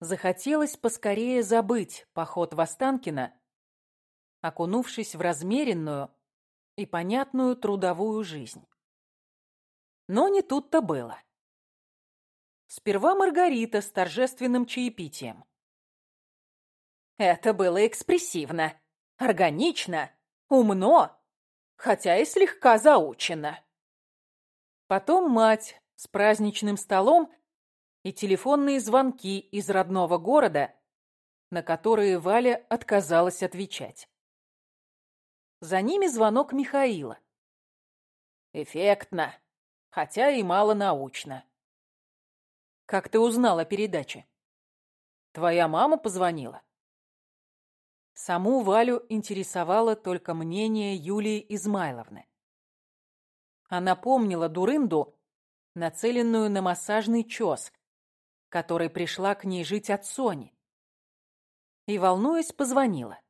захотелось поскорее забыть поход в Останкино, окунувшись в размеренную и понятную трудовую жизнь. Но не тут-то было. Сперва Маргарита с торжественным чаепитием. Это было экспрессивно, органично, умно, хотя и слегка заучено. Потом мать с праздничным столом и телефонные звонки из родного города, на которые Валя отказалась отвечать. За ними звонок Михаила. Эффектно, хотя и мало научно. Как ты узнала о передаче? Твоя мама позвонила? Саму Валю интересовало только мнение Юлии Измайловны. Она помнила дурынду, нацеленную на массажный чес, которой пришла к ней жить от Сони. И, волнуясь, позвонила.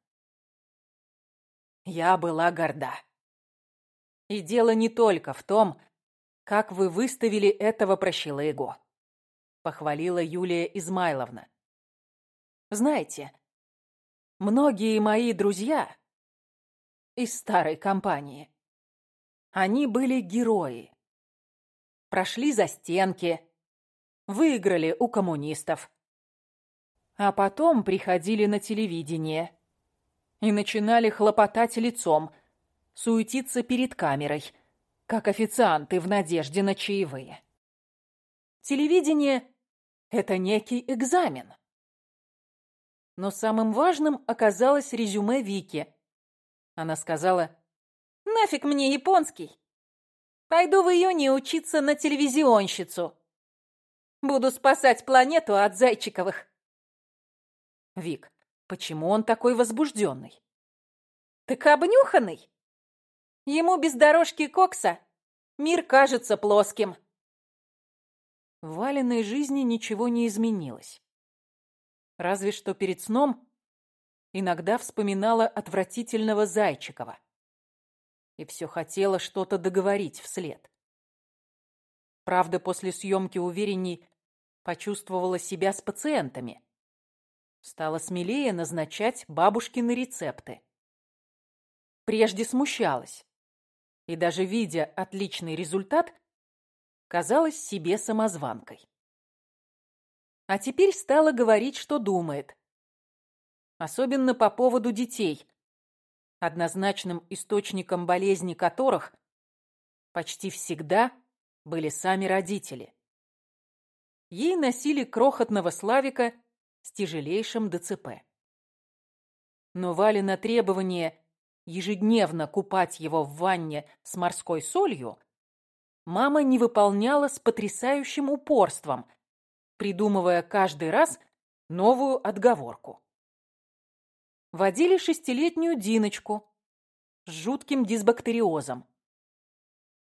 Я была горда. И дело не только в том, как вы выставили этого прощелыгу, похвалила Юлия Измайловна. Знаете, многие мои друзья из старой компании, они были герои. Прошли за стенки, выиграли у коммунистов. А потом приходили на телевидение и начинали хлопотать лицом, суетиться перед камерой, как официанты в надежде на чаевые. Телевидение — это некий экзамен. Но самым важным оказалось резюме Вики. Она сказала, «Нафиг мне японский. Пойду в июне учиться на телевизионщицу. Буду спасать планету от Зайчиковых. Вик, почему он такой возбужденный? Так обнюханный. Ему без дорожки кокса мир кажется плоским. В Валиной жизни ничего не изменилось. Разве что перед сном иногда вспоминала отвратительного Зайчикова. И все хотела что-то договорить вслед. Правда, после съемки уверенней почувствовала себя с пациентами. Стала смелее назначать бабушкины рецепты. Прежде смущалась. И даже видя отличный результат, казалась себе самозванкой. А теперь стала говорить, что думает. Особенно по поводу детей, однозначным источником болезни которых почти всегда были сами родители. Ей носили крохотного Славика с тяжелейшим ДЦП. Но Валина требование ежедневно купать его в ванне с морской солью мама не выполняла с потрясающим упорством, придумывая каждый раз новую отговорку. Водили шестилетнюю Диночку с жутким дисбактериозом.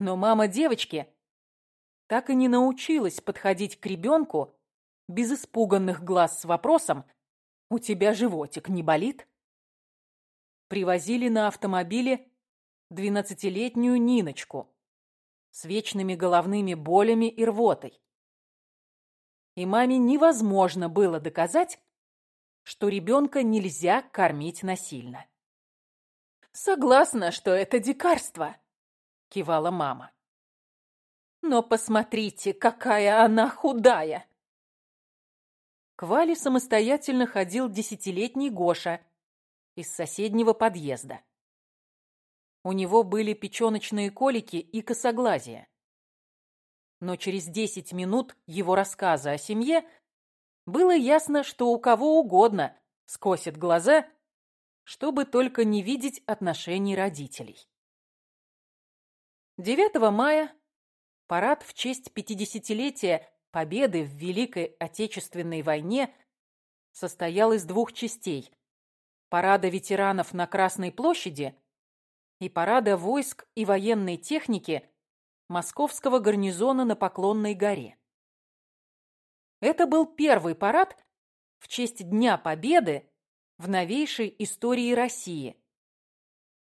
Но мама девочки так и не научилась подходить к ребенку без испуганных глаз с вопросом «У тебя животик не болит?» Привозили на автомобиле двенадцатилетнюю Ниночку с вечными головными болями и рвотой. И маме невозможно было доказать, что ребенка нельзя кормить насильно. «Согласна, что это дикарство», — кивала мама. Но посмотрите, какая она худая!» К Вале самостоятельно ходил десятилетний Гоша из соседнего подъезда. У него были печёночные колики и косоглазие. Но через десять минут его рассказа о семье было ясно, что у кого угодно скосит глаза, чтобы только не видеть отношений родителей. 9 мая Парад в честь 50-летия победы в Великой Отечественной войне состоял из двух частей. Парада ветеранов на Красной площади и парада войск и военной техники Московского гарнизона на Поклонной горе. Это был первый парад в честь Дня Победы в новейшей истории России.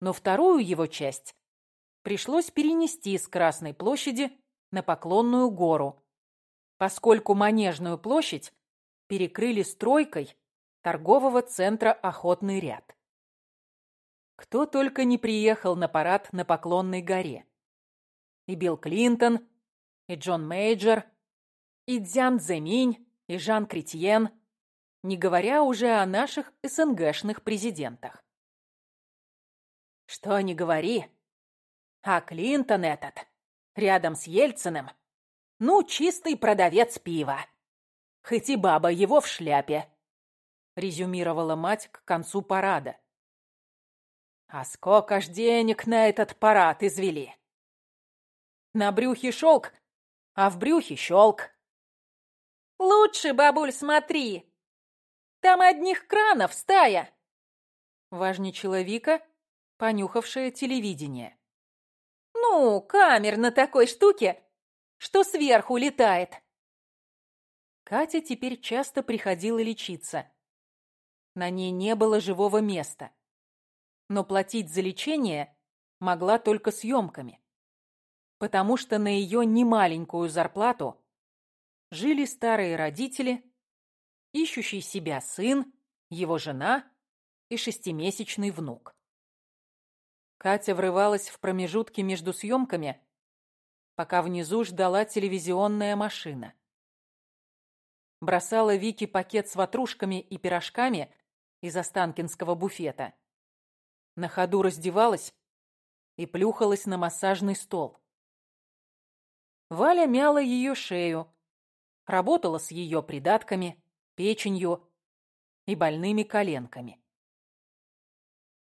Но вторую его часть пришлось перенести с Красной площади на Поклонную гору, поскольку Манежную площадь перекрыли стройкой торгового центра «Охотный ряд». Кто только не приехал на парад на Поклонной горе. И Билл Клинтон, и Джон Мейджор, и Дзян Цзэминь, и Жан Кретьен, не говоря уже о наших СНГшных президентах. Что ни говори, а Клинтон этот, рядом с Ельциным, ну, чистый продавец пива. Хоть и баба его в шляпе, резюмировала мать к концу парада. А сколько ж денег на этот парад извели? На брюхе шелк, а в брюхе щелк. Лучше, бабуль, смотри. Там одних кранов стая. Важничала Вика, понюхавшая телевидение. Ну, камер на такой штуке, что сверху летает. Катя теперь часто приходила лечиться. На ней не было живого места. Но платить за лечение могла только съемками. Потому что на ее немаленькую зарплату жили старые родители, ищущий себя сын, его жена и шестимесячный внук. Катя врывалась в промежутки между съемками, пока внизу ждала телевизионная машина. Бросала Вике пакет с ватрушками и пирожками из Останкинского буфета. На ходу раздевалась и плюхалась на массажный стол. Валя мяла ее шею, работала с ее придатками, печенью и больными коленками.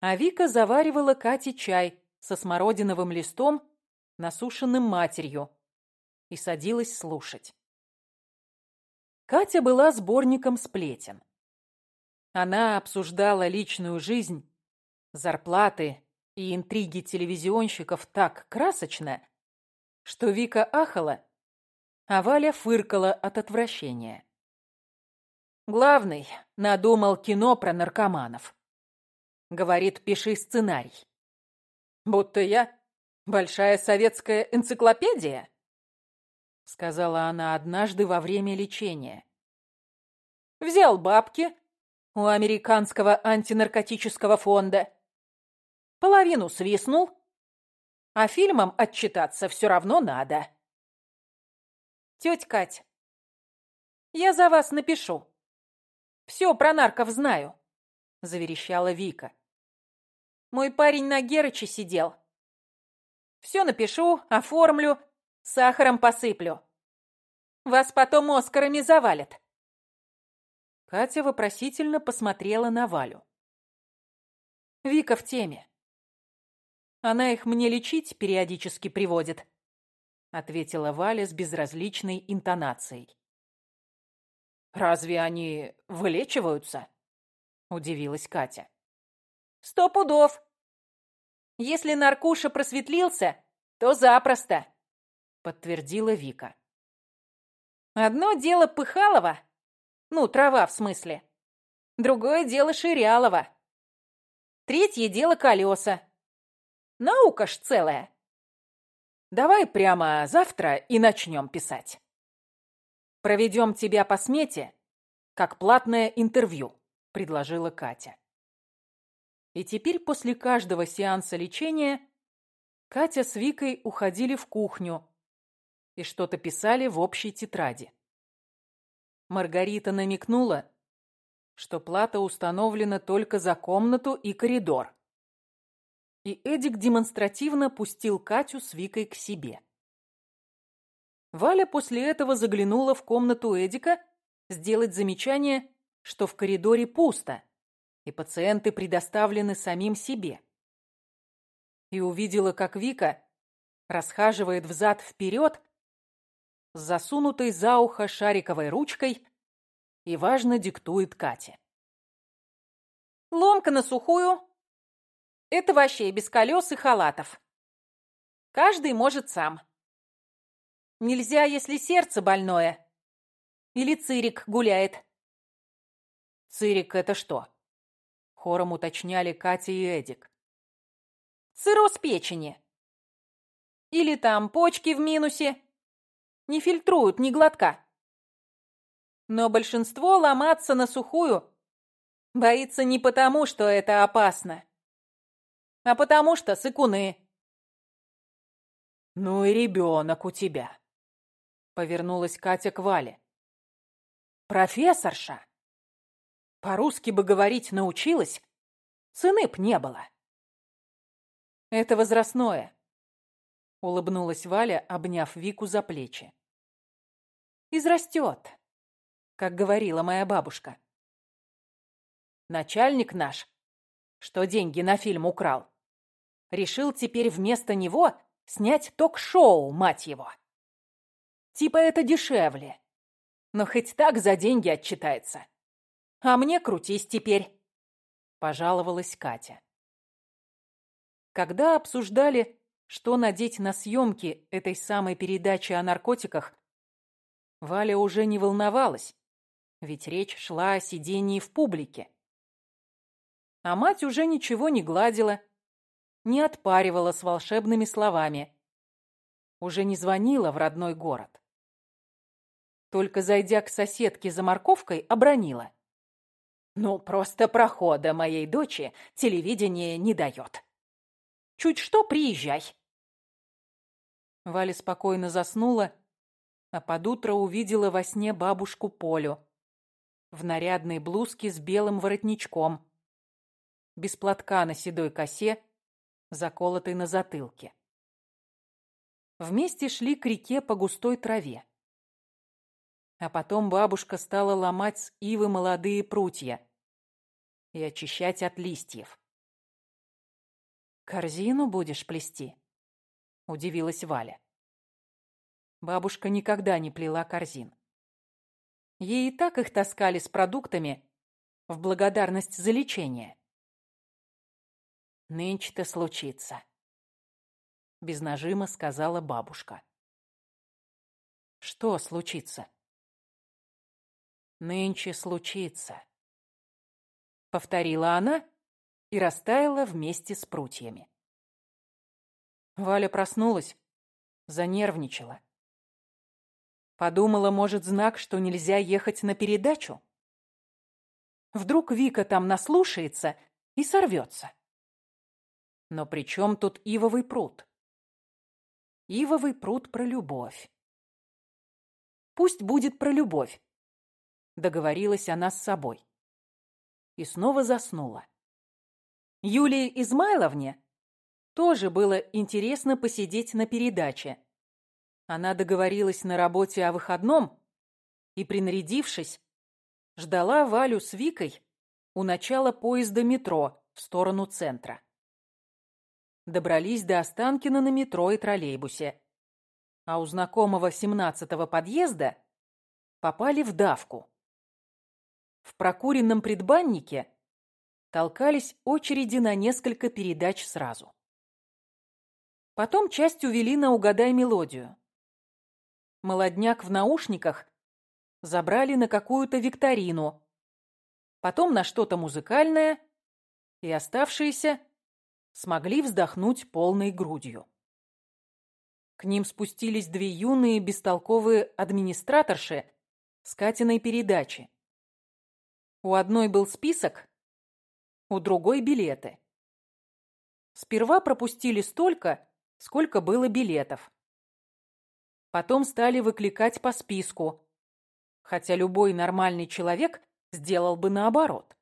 А Вика заваривала Кате чай со смородиновым листом, насушенным матерью, и садилась слушать. Катя была сборником сплетен. Она обсуждала личную жизнь, зарплаты и интриги телевизионщиков так красочно, что Вика ахала а Валя фыркала от отвращения. Главный надумал кино про наркоманов. Говорит, пиши сценарий. Будто я большая советская энциклопедия, сказала она однажды во время лечения. Взял бабки у американского антинаркотического фонда, половину свистнул, а фильмом отчитаться все равно надо. Тетя Кать, я за вас напишу. Все про нарков знаю, заверещала Вика. Мой парень на Герыче сидел. Все напишу, оформлю, сахаром посыплю. Вас потом Оскарами завалят. Катя вопросительно посмотрела на Валю. Вика в теме. Она их мне лечить периодически приводит ответила Валя с безразличной интонацией. «Разве они вылечиваются?» – удивилась Катя. «Сто пудов! Если Наркуша просветлился, то запросто!» – подтвердила Вика. «Одно дело Пыхалова, ну, трава в смысле, другое дело Ширялова, третье дело колеса. Наука ж целая!» Давай прямо завтра и начнем писать. Проведем тебя по смете, как платное интервью, предложила Катя. И теперь после каждого сеанса лечения Катя с Викой уходили в кухню и что-то писали в общей тетради. Маргарита намекнула, что плата установлена только за комнату и коридор и Эдик демонстративно пустил Катю с Викой к себе. Валя после этого заглянула в комнату Эдика сделать замечание, что в коридоре пусто, и пациенты предоставлены самим себе. И увидела, как Вика расхаживает взад-вперед с засунутой за ухо шариковой ручкой и важно диктует Кате. «Ломка на сухую, это вообще без колес и халатов. Каждый может сам. Нельзя, если сердце больное. Или цирик гуляет. Цирик — это что? Хором уточняли Катя и Эдик. Цирроз печени. Или там почки в минусе. Не фильтруют ни глотка. Но большинство ломаться на сухую боится не потому, что это опасно, а потому что сыкуны. «Ну и ребенок у тебя», — повернулась Катя к Вале. «Профессорша! По-русски бы говорить научилась, цены б не было». «Это возрастное», — улыбнулась Валя, обняв Вику за плечи. «Израстет», как говорила моя бабушка. Начальник наш, что деньги на фильм украл, решил теперь вместо него снять ток-шоу, мать его. Типа это дешевле. Но хоть так за деньги отчитается. А мне крутись теперь, пожаловалась Катя. Когда обсуждали, что надеть на съемки этой самой передачи о наркотиках, Валя уже не волновалась, ведь речь шла о сидении в публике. А мать уже ничего не гладила, не отпаривала с волшебными словами. Уже не звонила в родной город. Только зайдя к соседке за морковкой, обронила. «Ну, просто прохода моей дочи телевидение не дает. Чуть что, приезжай». Валя спокойно заснула, а под утро увидела во сне бабушку Полю в нарядной блузке с белым воротничком, без платка на седой косе заколотой на затылке. Вместе шли к реке по густой траве. А потом бабушка стала ломать с ивы молодые прутья и очищать от листьев. «Корзину будешь плести?» — удивилась Валя. Бабушка никогда не плела корзин. Ей и так их таскали с продуктами в благодарность за лечение. Нынче-то случится. Без нажима сказала бабушка. Что случится? Нынче случится. Повторила она и растаяла вместе с прутьями. Валя проснулась, занервничала. Подумала, может, знак, что нельзя ехать на передачу? Вдруг Вика там наслушается и сорвется. Но при чем тут ивовый пруд? Ивовый пруд про любовь. Пусть будет про любовь. Договорилась она с собой. И снова заснула. Юлии Измайловне тоже было интересно посидеть на передаче. Она договорилась на работе о выходном и, принарядившись, ждала Валю с Викой у начала поезда метро в сторону центра добрались до Останкина на метро и троллейбусе. А у знакомого семнадцатого подъезда попали в давку. В прокуренном предбаннике толкались очереди на несколько передач сразу. Потом часть увели на «Угадай мелодию». Молодняк в наушниках забрали на какую-то викторину, потом на что-то музыкальное, и оставшиеся смогли вздохнуть полной грудью. К ним спустились две юные бестолковые администраторши с Катиной передачи. У одной был список, у другой билеты. Сперва пропустили столько, сколько было билетов. Потом стали выкликать по списку, хотя любой нормальный человек сделал бы наоборот.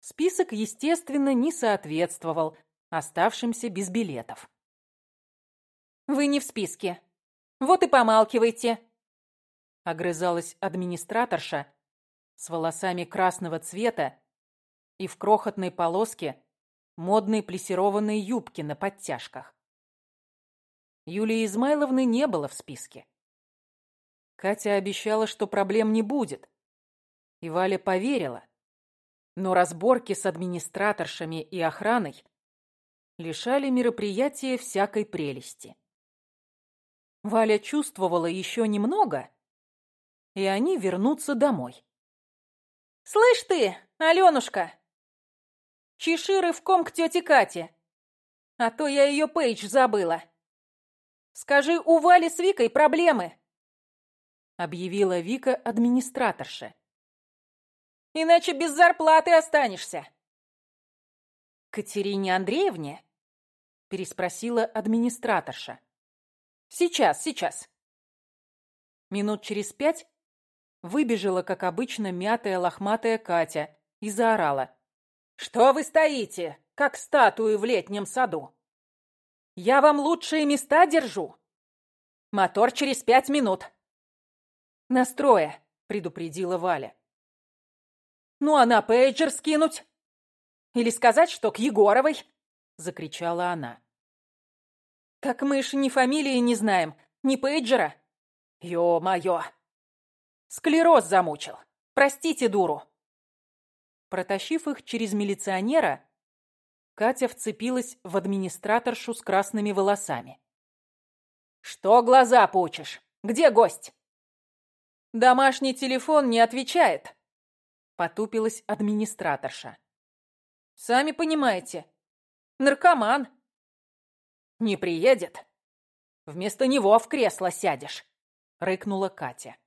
Список, естественно, не соответствовал оставшимся без билетов. «Вы не в списке. Вот и помалкивайте!» Огрызалась администраторша с волосами красного цвета и в крохотной полоске модной плесированной юбки на подтяжках. Юлии Измайловны не было в списке. Катя обещала, что проблем не будет. И Валя поверила но разборки с администраторшами и охраной лишали мероприятия всякой прелести. Валя чувствовала еще немного, и они вернутся домой. «Слышь ты, Аленушка! Чеши рывком к тете Кате, а то я ее пейдж забыла. Скажи, у Вали с Викой проблемы. объявила Вика администраторше. «Иначе без зарплаты останешься». «Катерине Андреевне?» — переспросила администраторша. «Сейчас, сейчас». Минут через пять выбежала, как обычно, мятая лохматая Катя и заорала. «Что вы стоите, как статуи в летнем саду? Я вам лучшие места держу. Мотор через пять минут». «Настроя», — предупредила Валя. «Ну, а на пейджер скинуть? Или сказать, что к Егоровой?» — закричала она. «Так мы ж ни фамилии не знаем, ни пейджера». «Ё-моё! Склероз замучил. Простите, дуру». Протащив их через милиционера, Катя вцепилась в администраторшу с красными волосами. «Что глаза пучишь? Где гость?» «Домашний телефон не отвечает», — потупилась администраторша. «Сами понимаете, наркоман. Не приедет. Вместо него в кресло сядешь», — рыкнула Катя.